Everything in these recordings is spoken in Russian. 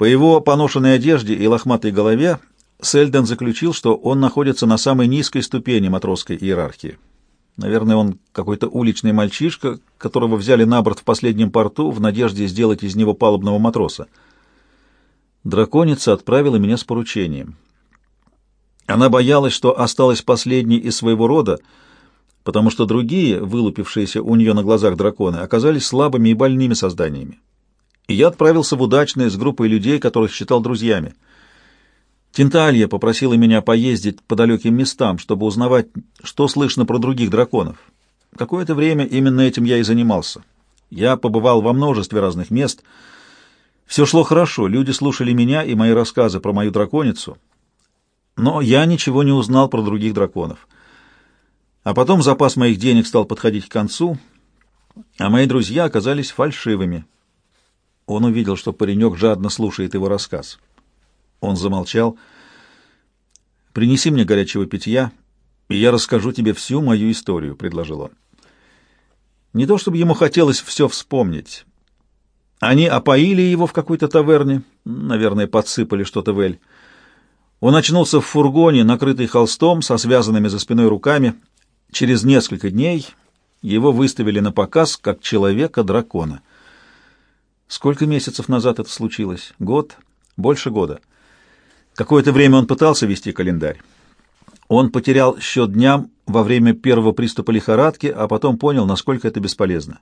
По его поношенной одежде и лохматой голове Сельден заключил, что он находится на самой низкой ступени матросской иерархии. Наверное, он какой-то уличный мальчишка, которого взяли на борт в последнем порту в надежде сделать из него палубного матроса. Драконица отправила меня с поручением. Она боялась, что осталась последней из своего рода, потому что другие, вылупившиеся у нее на глазах драконы, оказались слабыми и больными созданиями. И я отправился в удачное с группой людей, которых считал друзьями. Тинталья попросила меня поездить по далеким местам, чтобы узнавать, что слышно про других драконов. Какое-то время именно этим я и занимался. Я побывал во множестве разных мест. Все шло хорошо, люди слушали меня и мои рассказы про мою драконицу, но я ничего не узнал про других драконов. А потом запас моих денег стал подходить к концу, а мои друзья оказались фальшивыми. Он увидел, что паренек жадно слушает его рассказ. Он замолчал. «Принеси мне горячего питья, и я расскажу тебе всю мою историю», — предложил он. Не то чтобы ему хотелось все вспомнить. Они опоили его в какой-то таверне, наверное, подсыпали что-то в эль. Он очнулся в фургоне, накрытый холстом, со связанными за спиной руками. Через несколько дней его выставили на показ как человека-дракона. Сколько месяцев назад это случилось? Год? Больше года. Какое-то время он пытался вести календарь. Он потерял счет дням во время первого приступа лихорадки, а потом понял, насколько это бесполезно.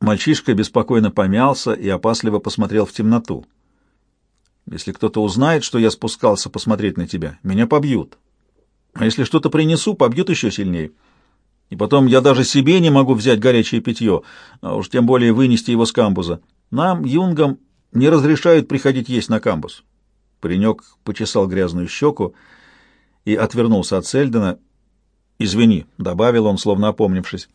Мальчишка беспокойно помялся и опасливо посмотрел в темноту. «Если кто-то узнает, что я спускался посмотреть на тебя, меня побьют. А если что-то принесу, побьют еще сильнее. И потом я даже себе не могу взять горячее питье, а уж тем более вынести его с камбуза. Нам, юнгам, не разрешают приходить есть на камбуз. Паренек почесал грязную щеку и отвернулся от Сельдена. «Извини», — добавил он, словно опомнившись.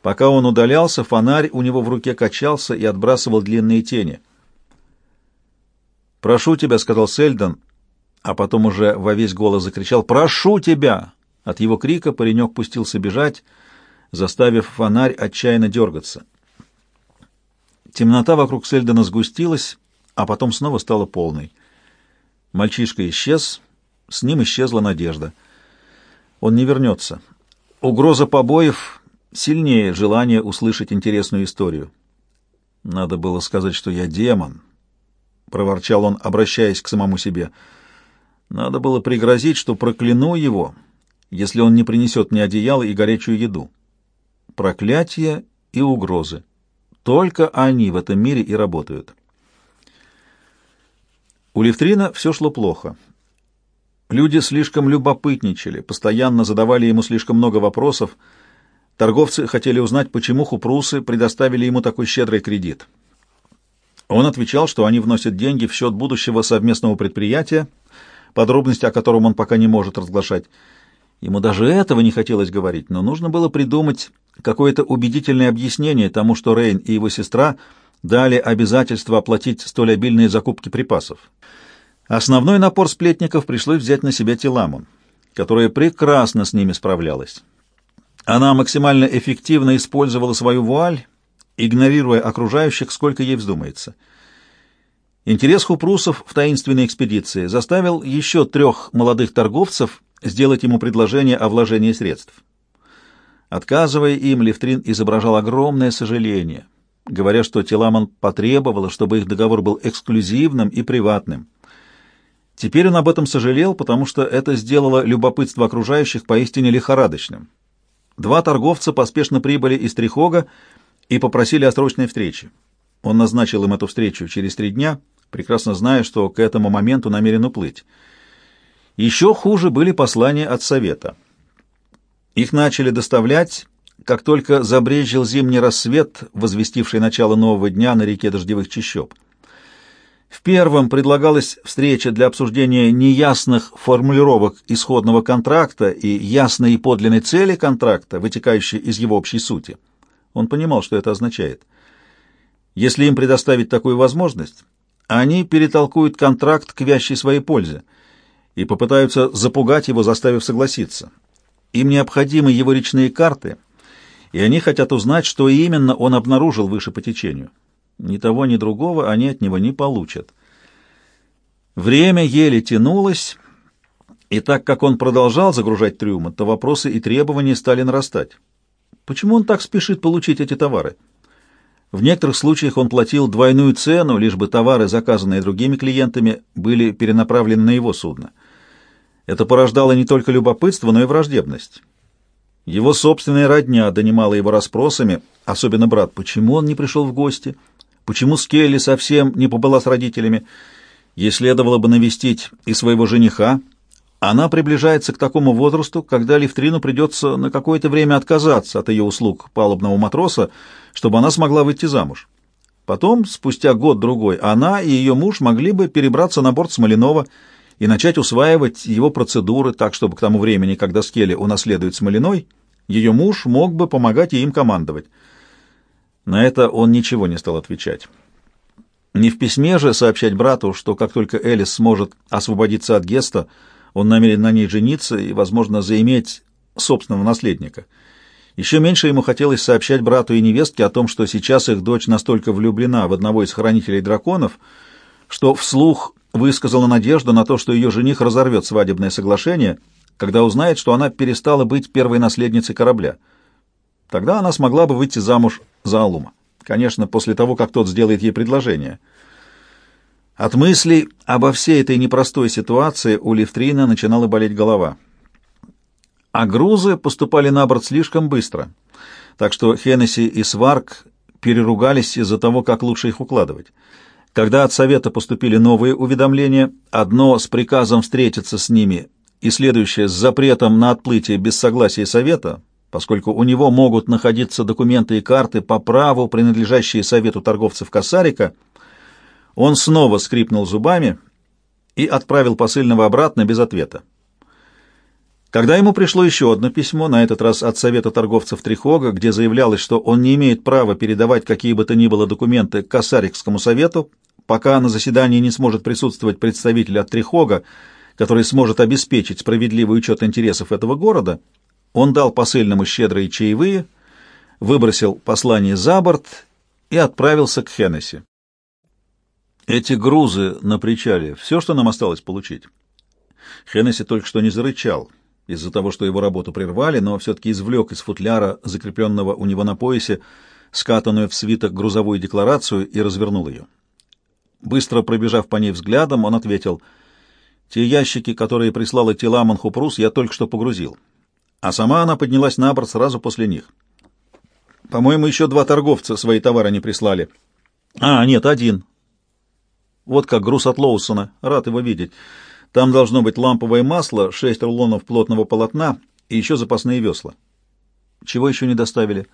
Пока он удалялся, фонарь у него в руке качался и отбрасывал длинные тени. «Прошу тебя», — сказал Сельден, а потом уже во весь голос закричал «Прошу тебя!». От его крика паренек пустился бежать, заставив фонарь отчаянно дергаться. Темнота вокруг Сельдена сгустилась, а потом снова стала полной. Мальчишка исчез, с ним исчезла надежда. Он не вернется. Угроза побоев сильнее желания услышать интересную историю. Надо было сказать, что я демон, — проворчал он, обращаясь к самому себе. Надо было пригрозить, что прокляну его, если он не принесет мне одеяло и горячую еду. Проклятие и угрозы. Только они в этом мире и работают. У Левтрина все шло плохо. Люди слишком любопытничали, постоянно задавали ему слишком много вопросов. Торговцы хотели узнать, почему хупрусы предоставили ему такой щедрый кредит. Он отвечал, что они вносят деньги в счет будущего совместного предприятия, подробности о котором он пока не может разглашать. Ему даже этого не хотелось говорить, но нужно было придумать какое-то убедительное объяснение тому, что Рейн и его сестра – дали обязательство оплатить столь обильные закупки припасов. Основной напор сплетников пришлось взять на себя Теламон, которая прекрасно с ними справлялась. Она максимально эффективно использовала свою вуаль, игнорируя окружающих, сколько ей вздумается. Интерес хупрусов в таинственной экспедиции заставил еще трех молодых торговцев сделать ему предложение о вложении средств. Отказывая им, Левтрин изображал огромное сожаление, говоря, что Теламон потребовала, чтобы их договор был эксклюзивным и приватным. Теперь он об этом сожалел, потому что это сделало любопытство окружающих поистине лихорадочным. Два торговца поспешно прибыли из Трихога и попросили о срочной встрече. Он назначил им эту встречу через три дня, прекрасно зная, что к этому моменту намерен уплыть. Еще хуже были послания от Совета. Их начали доставлять как только забрезжил зимний рассвет, возвестивший начало нового дня на реке дождевых чащоб. В первом предлагалась встреча для обсуждения неясных формулировок исходного контракта и ясной и подлинной цели контракта, вытекающей из его общей сути. Он понимал, что это означает. Если им предоставить такую возможность, они перетолкуют контракт к вящей своей пользе и попытаются запугать его, заставив согласиться. Им необходимы его речные карты — и они хотят узнать, что именно он обнаружил выше по течению. Ни того, ни другого они от него не получат. Время еле тянулось, и так как он продолжал загружать трюмы, то вопросы и требования стали нарастать. Почему он так спешит получить эти товары? В некоторых случаях он платил двойную цену, лишь бы товары, заказанные другими клиентами, были перенаправлены на его судно. Это порождало не только любопытство, но и враждебность. Его собственная родня донимала его расспросами, особенно брат, почему он не пришел в гости, почему Скелли совсем не побыла с родителями. Ей следовало бы навестить и своего жениха. Она приближается к такому возрасту, когда Левтрину придется на какое-то время отказаться от ее услуг палубного матроса, чтобы она смогла выйти замуж. Потом, спустя год-другой, она и ее муж могли бы перебраться на борт Смоленова и начать усваивать его процедуры так, чтобы к тому времени, когда Скелли унаследует Смолиной, ее муж мог бы помогать ей им командовать. На это он ничего не стал отвечать. Не в письме же сообщать брату, что как только Элис сможет освободиться от Геста, он намерен на ней жениться и, возможно, заиметь собственного наследника. Еще меньше ему хотелось сообщать брату и невестке о том, что сейчас их дочь настолько влюблена в одного из хранителей драконов, что вслух высказала надежду на то, что ее жених разорвет свадебное соглашение, когда узнает, что она перестала быть первой наследницей корабля. Тогда она смогла бы выйти замуж за Алума. Конечно, после того, как тот сделает ей предложение. От мыслей обо всей этой непростой ситуации у Левтрина начинала болеть голова. А грузы поступали на борт слишком быстро, так что Хеннесси и Сварк переругались из-за того, как лучше их укладывать. Когда от Совета поступили новые уведомления, одно с приказом встретиться с ними и следующее с запретом на отплытие без согласия Совета, поскольку у него могут находиться документы и карты по праву, принадлежащие Совету торговцев Косарика, он снова скрипнул зубами и отправил посыльного обратно без ответа. Когда ему пришло еще одно письмо, на этот раз от Совета торговцев Трихога, где заявлялось, что он не имеет права передавать какие бы то ни было документы к Косарикскому совету, пока на заседании не сможет присутствовать представитель от Трихога, который сможет обеспечить справедливый учет интересов этого города, он дал посыльному щедрые чаевые, выбросил послание за борт и отправился к Хеннесси. Эти грузы на причале — все, что нам осталось получить. Хеннесси только что не зарычал из-за того, что его работу прервали, но все-таки извлек из футляра, закрепленного у него на поясе, скатанную в свиток грузовую декларацию и развернул ее. Быстро пробежав по ней взглядом, он ответил, «Те ящики, которые прислала Тиламан Хупрус, я только что погрузил, а сама она поднялась на борт сразу после них. По-моему, еще два торговца свои товары не прислали. А, нет, один. Вот как груз от Лоусона, рад его видеть. Там должно быть ламповое масло, шесть рулонов плотного полотна и еще запасные весла. Чего еще не доставили?»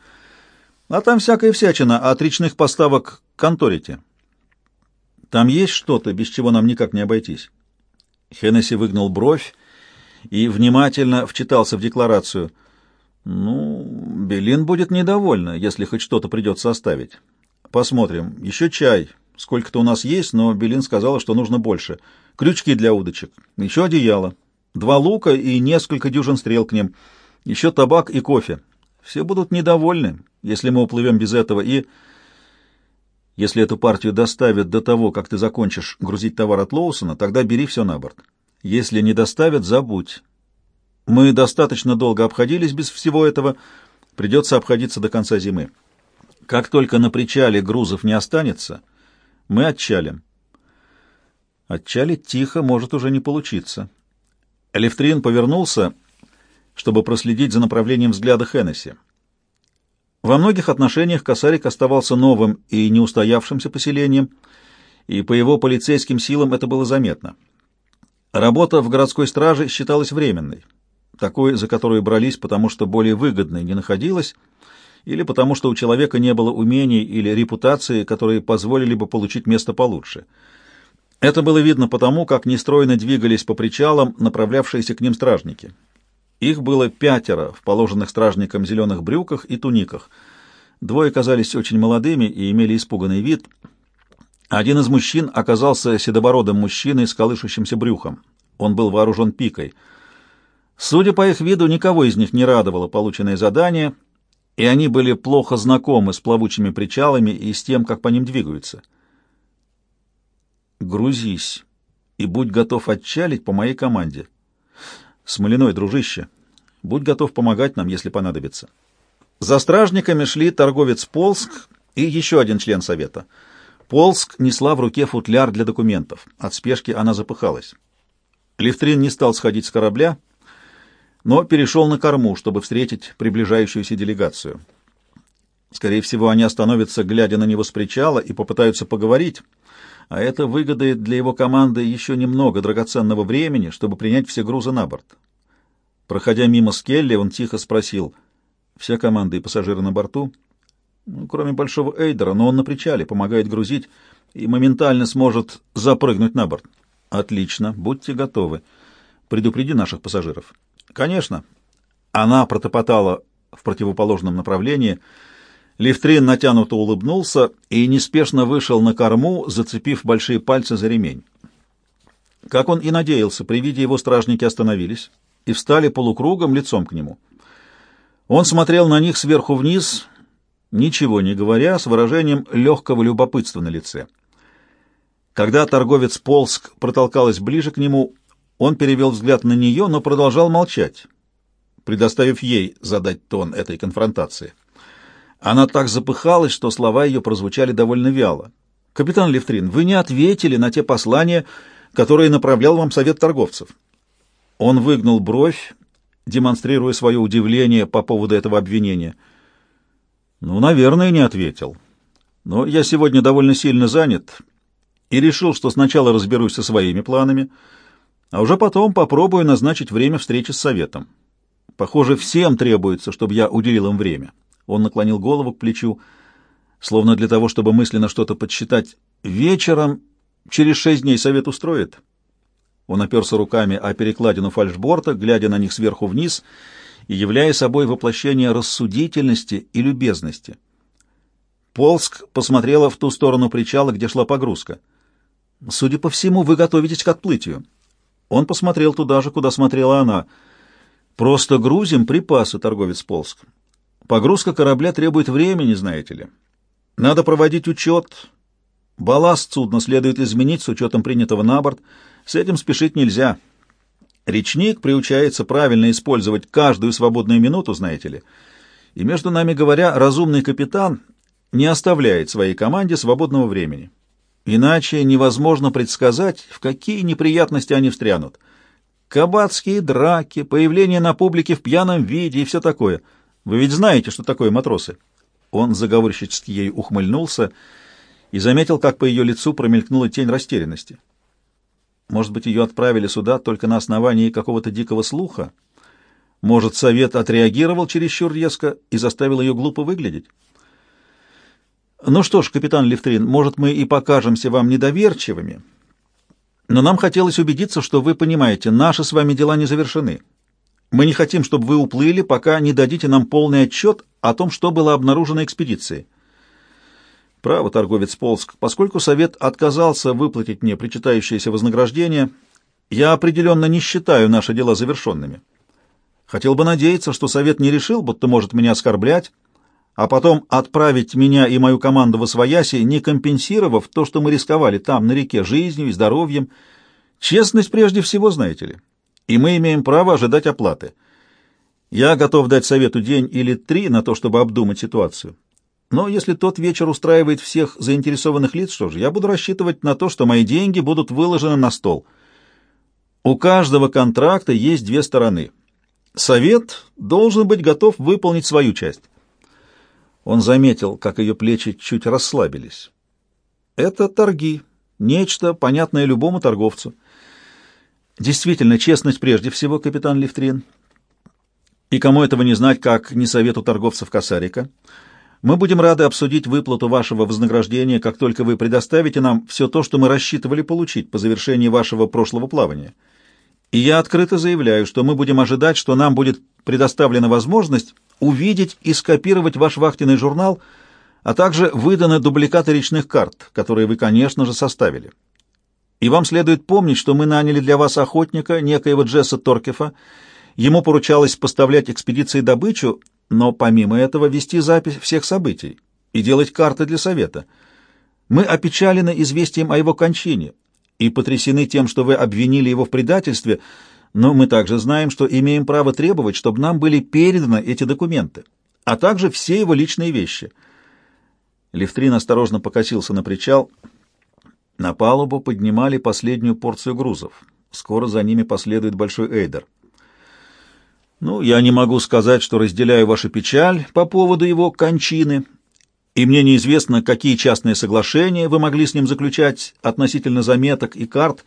А там всякая всячина от речных поставок к конторите. Там есть что-то, без чего нам никак не обойтись. Хеннесси выгнал бровь и внимательно вчитался в декларацию. Ну, Белин будет недовольна, если хоть что-то придется оставить. Посмотрим. Еще чай. Сколько-то у нас есть, но Белин сказала, что нужно больше. Крючки для удочек. Еще одеяло. Два лука и несколько дюжин стрел к ним. Еще табак и кофе. Все будут недовольны, если мы уплывем без этого, и... Если эту партию доставят до того, как ты закончишь грузить товар от Лоусона, тогда бери все на борт. Если не доставят, забудь. Мы достаточно долго обходились без всего этого, придется обходиться до конца зимы. Как только на причале грузов не останется, мы отчалим. Отчалить тихо может уже не получиться. Левтрин повернулся, чтобы проследить за направлением взгляда Хеннесси. Во многих отношениях Косарик оставался новым и неустоявшимся поселением, и по его полицейским силам это было заметно. Работа в городской страже считалась временной, такой, за которую брались, потому что более выгодной не находилась, или потому что у человека не было умений или репутации, которые позволили бы получить место получше. Это было видно потому, как нестройно двигались по причалам направлявшиеся к ним стражники. Их было пятеро в положенных стражникам зеленых брюках и туниках. Двое казались очень молодыми и имели испуганный вид. Один из мужчин оказался седобородым мужчиной с колышущимся брюхом. Он был вооружен пикой. Судя по их виду, никого из них не радовало полученное задание, и они были плохо знакомы с плавучими причалами и с тем, как по ним двигаются. «Грузись и будь готов отчалить по моей команде. Смоляной, дружище, будь готов помогать нам, если понадобится». За стражниками шли торговец Полск и еще один член совета. Полск несла в руке футляр для документов. От спешки она запыхалась. Левтрин не стал сходить с корабля, но перешел на корму, чтобы встретить приближающуюся делегацию. Скорее всего, они остановятся, глядя на него с причала, и попытаются поговорить, а это выгодает для его команды еще немного драгоценного времени, чтобы принять все грузы на борт. Проходя мимо Скелли, он тихо спросил, «Вся команда и пассажиры на борту?» ну, «Кроме Большого Эйдера, но он на причале, помогает грузить и моментально сможет запрыгнуть на борт». «Отлично, будьте готовы. Предупреди наших пассажиров». «Конечно». Она протопотала в противоположном направлении. Лифтрин натянуто улыбнулся и неспешно вышел на корму, зацепив большие пальцы за ремень. Как он и надеялся, при виде его стражники остановились и встали полукругом лицом к нему. Он смотрел на них сверху вниз, ничего не говоря, с выражением легкого любопытства на лице. Когда торговец Полск протолкалась ближе к нему, он перевел взгляд на нее, но продолжал молчать, предоставив ей задать тон этой конфронтации. Она так запыхалась, что слова ее прозвучали довольно вяло. «Капитан Левтрин, вы не ответили на те послания, которые направлял вам совет торговцев». Он выгнул бровь, демонстрируя свое удивление по поводу этого обвинения. «Ну, наверное, не ответил. Но я сегодня довольно сильно занят и решил, что сначала разберусь со своими планами, а уже потом попробую назначить время встречи с советом. Похоже, всем требуется, чтобы я уделил им время. Он наклонил голову к плечу, словно для того, чтобы мысленно что-то подсчитать. Вечером через шесть дней совет устроит. Он оперся руками о перекладину фальшборта, глядя на них сверху вниз и являя собой воплощение рассудительности и любезности. Полск посмотрела в ту сторону причала, где шла погрузка. «Судя по всему, вы готовитесь к отплытию». Он посмотрел туда же, куда смотрела она. «Просто грузим припасы, торговец Полск. Погрузка корабля требует времени, знаете ли. Надо проводить учет. Балласт судна следует изменить с учетом принятого на борт. С этим спешить нельзя. Речник приучается правильно использовать каждую свободную минуту, знаете ли. И, между нами говоря, разумный капитан не оставляет своей команде свободного времени». Иначе невозможно предсказать, в какие неприятности они встрянут. Кабацкие драки, появление на публике в пьяном виде и все такое. Вы ведь знаете, что такое матросы?» Он заговорщически ей ухмыльнулся и заметил, как по ее лицу промелькнула тень растерянности. Может быть, ее отправили сюда только на основании какого-то дикого слуха? Может, совет отреагировал чересчур резко и заставил ее глупо выглядеть? Ну что ж, капитан Левтрин, может, мы и покажемся вам недоверчивыми, но нам хотелось убедиться, что вы понимаете, наши с вами дела не завершены. Мы не хотим, чтобы вы уплыли, пока не дадите нам полный отчет о том, что было обнаружено экспедицией. Право, торговец Полск, поскольку совет отказался выплатить мне причитающееся вознаграждение, я определенно не считаю наши дела завершенными. Хотел бы надеяться, что совет не решил, будто может меня оскорблять, а потом отправить меня и мою команду в Освояси, не компенсировав то, что мы рисковали там, на реке, жизнью и здоровьем. Честность прежде всего, знаете ли. И мы имеем право ожидать оплаты. Я готов дать совету день или три на то, чтобы обдумать ситуацию. Но если тот вечер устраивает всех заинтересованных лиц, что же, я буду рассчитывать на то, что мои деньги будут выложены на стол. У каждого контракта есть две стороны. Совет должен быть готов выполнить свою часть. Он заметил, как ее плечи чуть расслабились. Это торги, нечто, понятное любому торговцу. Действительно, честность прежде всего, капитан Лифтрин. И кому этого не знать, как не совету торговцев Косарика. Мы будем рады обсудить выплату вашего вознаграждения, как только вы предоставите нам все то, что мы рассчитывали получить по завершении вашего прошлого плавания. И я открыто заявляю, что мы будем ожидать, что нам будет предоставлена возможность увидеть и скопировать ваш вахтенный журнал, а также выданы дубликаты речных карт, которые вы, конечно же, составили. И вам следует помнить, что мы наняли для вас охотника, некоего Джесса Торкефа. Ему поручалось поставлять экспедиции добычу, но помимо этого вести запись всех событий и делать карты для совета. Мы опечалены известием о его кончине и потрясены тем, что вы обвинили его в предательстве, но мы также знаем, что имеем право требовать, чтобы нам были переданы эти документы, а также все его личные вещи. Левтрин осторожно покосился на причал. На палубу поднимали последнюю порцию грузов. Скоро за ними последует большой эйдер. Ну, я не могу сказать, что разделяю вашу печаль по поводу его кончины, и мне неизвестно, какие частные соглашения вы могли с ним заключать относительно заметок и карт,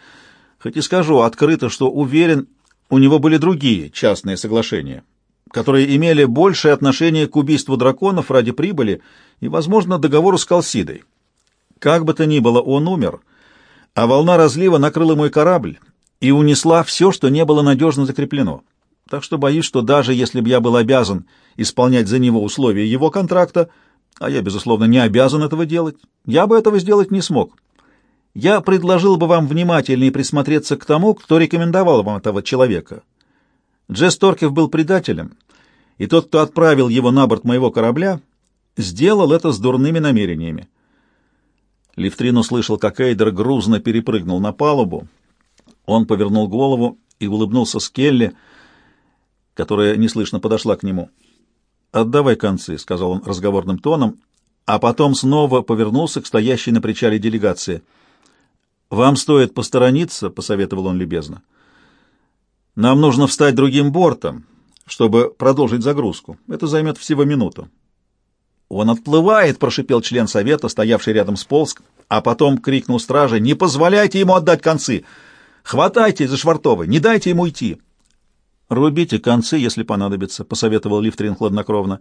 хоть и скажу открыто, что уверен, у него были другие частные соглашения, которые имели большее отношение к убийству драконов ради прибыли и, возможно, договору с Калсидой. Как бы то ни было, он умер, а волна разлива накрыла мой корабль и унесла все, что не было надежно закреплено. Так что боюсь, что даже если бы я был обязан исполнять за него условия его контракта, а я, безусловно, не обязан этого делать, я бы этого сделать не смог. Я предложил бы вам внимательнее присмотреться к тому, кто рекомендовал вам этого человека. Джесс Торкев был предателем, и тот, кто отправил его на борт моего корабля, сделал это с дурными намерениями. Лифтрин услышал, как Эйдер грузно перепрыгнул на палубу. Он повернул голову и улыбнулся Скелли, которая неслышно подошла к нему. «Отдавай концы», — сказал он разговорным тоном, а потом снова повернулся к стоящей на причале делегации. «Вам стоит посторониться», — посоветовал он любезно. «Нам нужно встать другим бортом, чтобы продолжить загрузку. Это займет всего минуту». «Он отплывает!» — прошипел член совета, стоявший рядом с Полск, а потом крикнул страже «Не позволяйте ему отдать концы! Хватайте за швартовы! Не дайте ему уйти!» «Рубите концы, если понадобится», — посоветовал Лифтрин хладнокровно.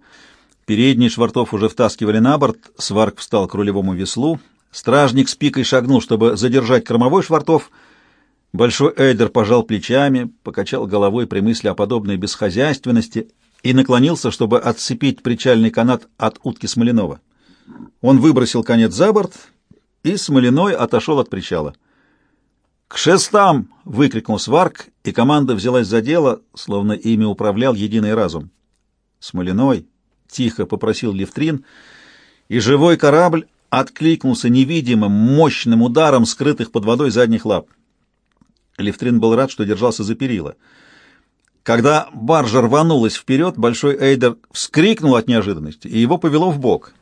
Передний швартов уже втаскивали на борт, сварк встал к рулевому веслу, стражник с пикой шагнул, чтобы задержать кормовой швартов. Большой Эйдер пожал плечами, покачал головой при мысли о подобной бесхозяйственности и наклонился, чтобы отцепить причальный канат от утки Смоленова. Он выбросил конец за борт, и Смоленой отошел от причала. «К шестам!» — выкрикнул Сварк, и команда взялась за дело, словно ими управлял единый разум. «Смолиной!» — тихо попросил Левтрин, и живой корабль откликнулся невидимым, мощным ударом скрытых под водой задних лап. Левтрин был рад, что держался за перила. Когда баржа рванулась вперед, большой Эйдер вскрикнул от неожиданности, и его повело в бок.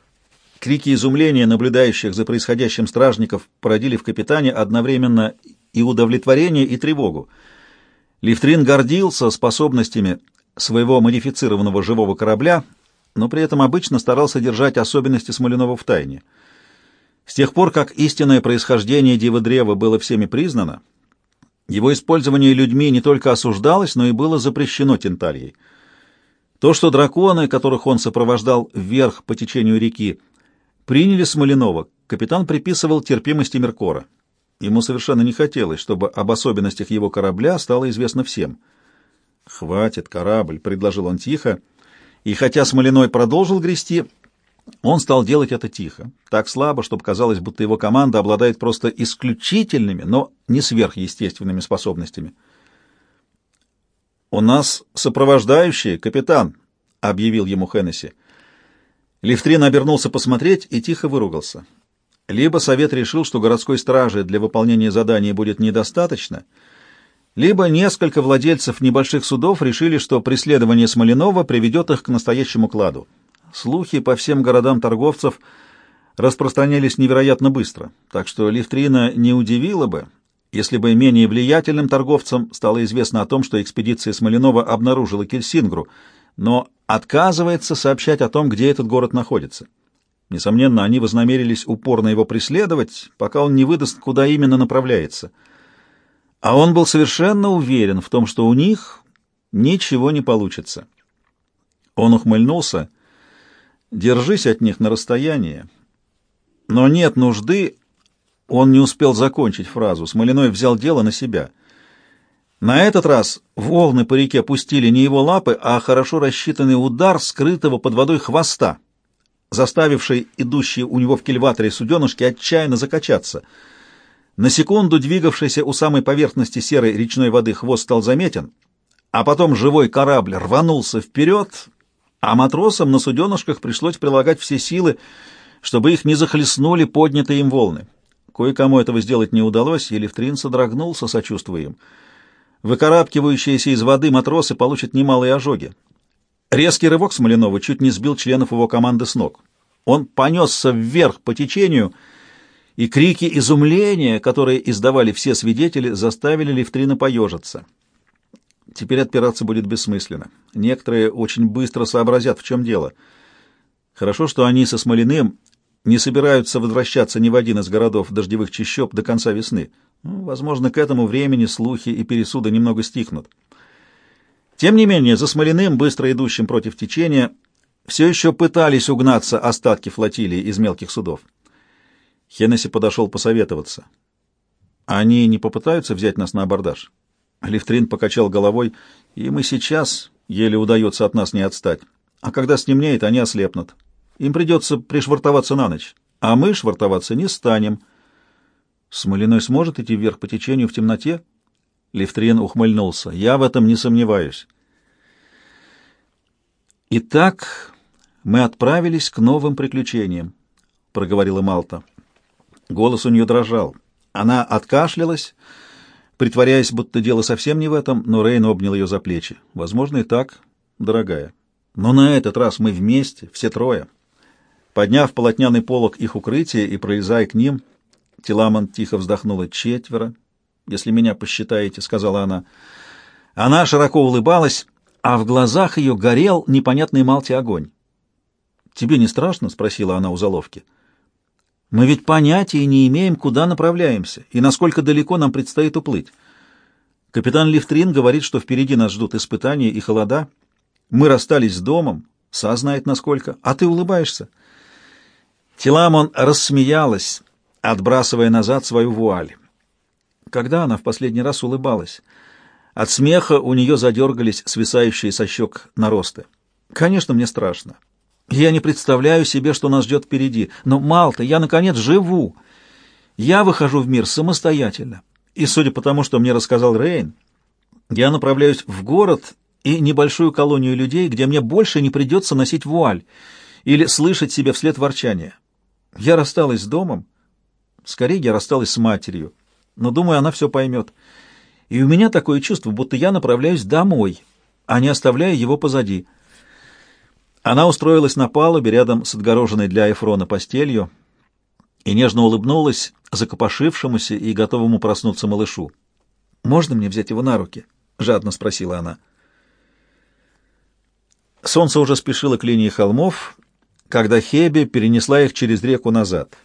Крики изумления, наблюдающих за происходящим стражников, породили в капитане одновременно и удовлетворение, и тревогу. Лифтрин гордился способностями своего модифицированного живого корабля, но при этом обычно старался держать особенности Смоленова в тайне. С тех пор, как истинное происхождение Дива-древа было всеми признано, его использование людьми не только осуждалось, но и было запрещено Тентальей. То, что драконы, которых он сопровождал вверх по течению реки, приняли Смоленова, капитан приписывал терпимости Меркора. Ему совершенно не хотелось, чтобы об особенностях его корабля стало известно всем. «Хватит, корабль», — предложил он тихо, и хотя Смолиной продолжил грести, он стал делать это тихо, так слабо, чтобы казалось, будто его команда обладает просто исключительными, но не сверхъестественными способностями. «У нас сопровождающие, капитан», — объявил ему Хеннесси. Лифтрин обернулся посмотреть и тихо выругался. Либо совет решил, что городской стражи для выполнения задания будет недостаточно, либо несколько владельцев небольших судов решили, что преследование Смоленова приведет их к настоящему кладу. Слухи по всем городам торговцев распространялись невероятно быстро, так что Лифтрина не удивила бы, если бы менее влиятельным торговцам стало известно о том, что экспедиция Смоленова обнаружила Кельсингру, но отказывается сообщать о том, где этот город находится. Несомненно, они вознамерились упорно его преследовать, пока он не выдаст, куда именно направляется. А он был совершенно уверен в том, что у них ничего не получится. Он ухмыльнулся. «Держись от них на расстоянии». Но нет нужды, он не успел закончить фразу. Смолиной взял дело на себя. На этот раз волны по реке пустили не его лапы, а хорошо рассчитанный удар скрытого под водой хвоста заставивший идущие у него в кильваторе суденышки отчаянно закачаться. На секунду двигавшийся у самой поверхности серой речной воды хвост стал заметен, а потом живой корабль рванулся вперед, а матросам на суденышках пришлось прилагать все силы, чтобы их не захлестнули поднятые им волны. Кое-кому этого сделать не удалось, и Левтрин содрогнулся, сочувствуя им. Выкарабкивающиеся из воды матросы получат немалые ожоги. Резкий рывок Смоленова чуть не сбил членов его команды с ног. Он понесся вверх по течению, и крики изумления, которые издавали все свидетели, заставили Левтрина поежиться. Теперь отпираться будет бессмысленно. Некоторые очень быстро сообразят, в чем дело. Хорошо, что они со Смолиным не собираются возвращаться ни в один из городов дождевых чащоб до конца весны. Ну, возможно, к этому времени слухи и пересуды немного стихнут. Тем не менее, за Смолиным, быстро идущим против течения, все еще пытались угнаться остатки флотилии из мелких судов. Хеннесси подошел посоветоваться. «Они не попытаются взять нас на абордаж?» Лифтрин покачал головой. «Им и сейчас еле удается от нас не отстать. А когда стемнеет, они ослепнут. Им придется пришвартоваться на ночь, а мы швартоваться не станем». «Смолиной сможет идти вверх по течению в темноте?» Лифтрин ухмыльнулся. «Я в этом не сомневаюсь». «Итак, мы отправились к новым приключениям», — проговорила Малта. Голос у нее дрожал. Она откашлялась, притворяясь, будто дело совсем не в этом, но Рейн обнял ее за плечи. «Возможно, и так, дорогая. Но на этот раз мы вместе, все трое». Подняв полотняный полог их укрытия и пролезая к ним, Теламон тихо вздохнула. «Четверо, если меня посчитаете», — сказала она. Она широко улыбалась, а в глазах ее горел непонятный Малте огонь. «Тебе не страшно?» — спросила она у заловки. — мы ведь понятия не имеем, куда направляемся и насколько далеко нам предстоит уплыть. Капитан Лифтрин говорит, что впереди нас ждут испытания и холода. Мы расстались с домом, Са знает насколько, а ты улыбаешься. Теламон рассмеялась, отбрасывая назад свою вуаль. Когда она в последний раз улыбалась? От смеха у нее задергались свисающие со щек наросты. Конечно, мне страшно. Я не представляю себе, что нас ждет впереди. Но, Малта, я, наконец, живу. Я выхожу в мир самостоятельно. И, судя по тому, что мне рассказал Рейн, я направляюсь в город и небольшую колонию людей, где мне больше не придется носить вуаль или слышать себе вслед ворчания. Я рассталась с домом. Скорее, я рассталась с матерью. Но, думаю, она все поймет. И у меня такое чувство, будто я направляюсь домой, а не оставляю его позади. Она устроилась на палубе рядом с отгороженной для Эфрона постелью и нежно улыбнулась закопошившемуся и готовому проснуться малышу. «Можно мне взять его на руки?» — жадно спросила она. Солнце уже спешило к линии холмов, когда Хеби перенесла их через реку назад.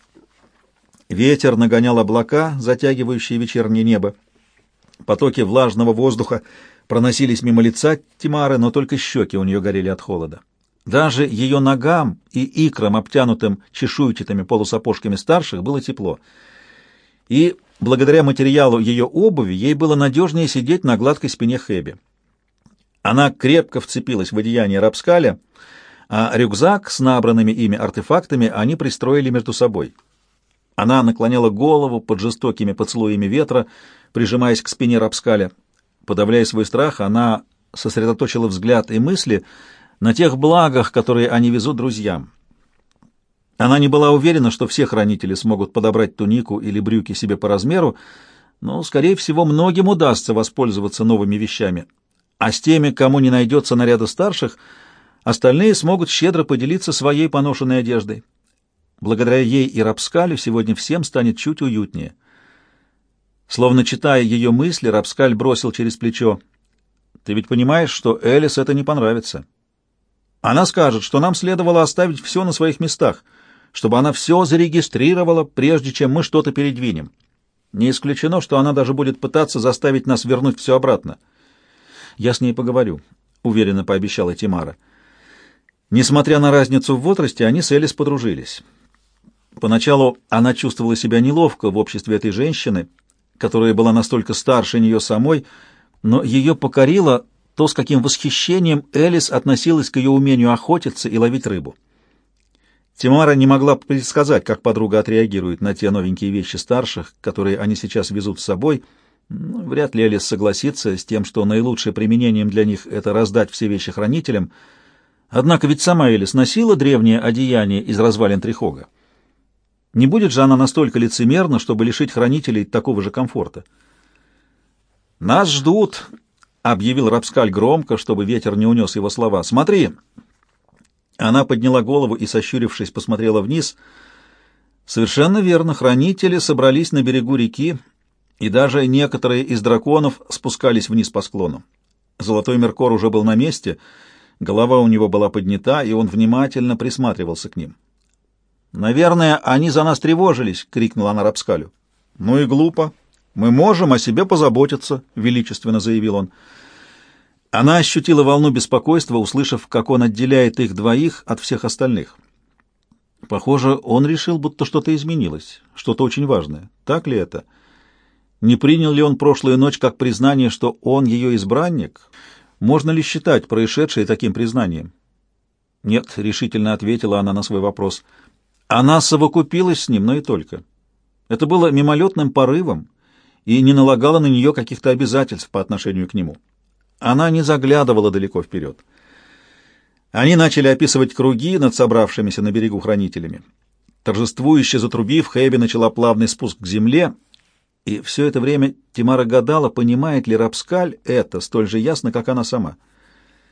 Ветер нагонял облака, затягивающие вечернее небо. Потоки влажного воздуха проносились мимо лица Тимары, но только щеки у нее горели от холода. Даже ее ногам и икрам, обтянутым чешуйчатыми полусапожками старших, было тепло. И благодаря материалу ее обуви ей было надежнее сидеть на гладкой спине Хэби. Она крепко вцепилась в одеяние Рапскаля, а рюкзак с набранными ими артефактами они пристроили между собой. Она наклоняла голову под жестокими поцелуями ветра, прижимаясь к спине Рапскаля. Подавляя свой страх, она сосредоточила взгляд и мысли — на тех благах, которые они везут друзьям. Она не была уверена, что все хранители смогут подобрать тунику или брюки себе по размеру, но, скорее всего, многим удастся воспользоваться новыми вещами. А с теми, кому не найдется наряда старших, остальные смогут щедро поделиться своей поношенной одеждой. Благодаря ей и Рапскалю сегодня всем станет чуть уютнее. Словно читая ее мысли, Рапскаль бросил через плечо. «Ты ведь понимаешь, что Элис это не понравится?» Она скажет, что нам следовало оставить все на своих местах, чтобы она все зарегистрировала, прежде чем мы что-то передвинем. Не исключено, что она даже будет пытаться заставить нас вернуть все обратно. Я с ней поговорю, — уверенно пообещала Тимара. Несмотря на разницу в возрасте, они с Элис подружились. Поначалу она чувствовала себя неловко в обществе этой женщины, которая была настолько старше нее самой, но ее покорила то, с каким восхищением Элис относилась к ее умению охотиться и ловить рыбу. Тимара не могла предсказать, как подруга отреагирует на те новенькие вещи старших, которые они сейчас везут с собой. Ну, вряд ли Элис согласится с тем, что наилучшим применением для них это раздать все вещи хранителям, Однако ведь сама Элис носила древнее одеяние из развалин Трихога. Не будет же она настолько лицемерна, чтобы лишить хранителей такого же комфорта? «Нас ждут», — объявил Рапскаль громко, чтобы ветер не унес его слова. «Смотри!» Она подняла голову и, сощурившись, посмотрела вниз. Совершенно верно, хранители собрались на берегу реки, и даже некоторые из драконов спускались вниз по склону. Золотой Меркор уже был на месте, голова у него была поднята, и он внимательно присматривался к ним. «Наверное, они за нас тревожились!» — крикнула она Рапскалю. «Ну и глупо. Мы можем о себе позаботиться», — величественно заявил он. Она ощутила волну беспокойства, услышав, как он отделяет их двоих от всех остальных. Похоже, он решил, будто что-то изменилось, что-то очень важное. Так ли это? Не принял ли он прошлую ночь как признание, что он ее избранник? Можно ли считать происшедшее таким признанием? «Нет», — решительно ответила она на свой вопрос. Она совокупилась с ним, но и только. Это было мимолетным порывом и не налагало на нее каких-то обязательств по отношению к нему. Она не заглядывала далеко вперед. Они начали описывать круги над собравшимися на берегу хранителями. Торжествующе затрубив, Хэби начала плавный спуск к земле, и все это время Тимара гадала, понимает ли Рапскаль это столь же ясно, как она сама —